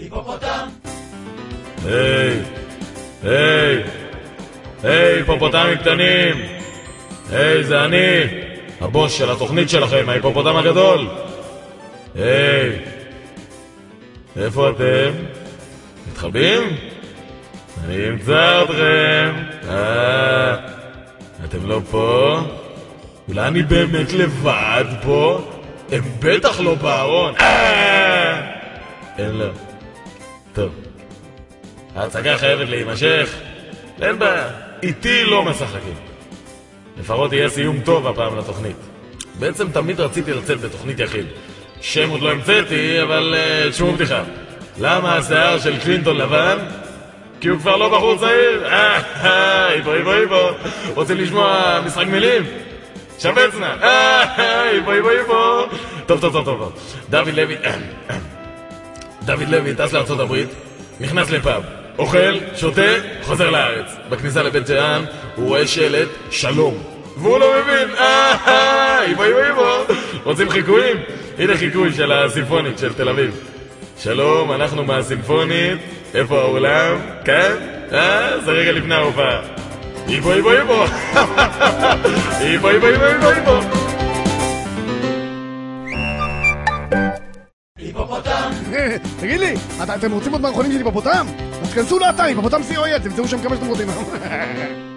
היפופוטם! היי, היי, היי, היפופוטמים קטנים! היי, זה אני, הבוס של התוכנית שלכם, ההיפופוטם הגדול! היי, איפה אתם? מתחבאים? אני אמצא אתכם! אה, אתם לא פה? אולי אני באמת לבד פה? הם בטח לא בארון! אה! אין לה. טוב. ההצגה חייבת להימשך. אין בעיה, איתי לא משחקים. לפחות יהיה סיום טוב הפעם לתוכנית. בעצם תמיד רציתי לצאת בתוכנית יחיד. שם עוד לא המצאתי, אבל uh, תשמעו בדיחה. למה השיער של קלינטון לבן? כי הוא כבר לא בחור צעיר. אה, אה, איבו, איבו, איבו. רוצים לשמוע משחק מילים? שבץ נא. אה, איבו, איבו, איבו. טוב, טוב, טוב, טוב. דוד לוי... דוד לוי טס לארצות הברית, נכנס לפאב, אוכל, שותה, חוזר לארץ. בכניסה לבית ג'אן הוא רואה שלט שלום. והוא לא מבין, אה, איבו איבו איבו. רוצים חיקויים? הנה חיקוי של הסימפונית של תל אביב. שלום, אנחנו מהסימפונית, איפה האולם? כאן? אה, זה רגע לפני ההופעה. איבו איבו איבו. איבו איבו איבו איבו איבו. היפופוטם! תגיד לי, אתם רוצים עוד מערכונים של היפופוטם? אז תכנסו לאתר היפופוטם co.il, תמצאו שם כמה שאתם רוצים.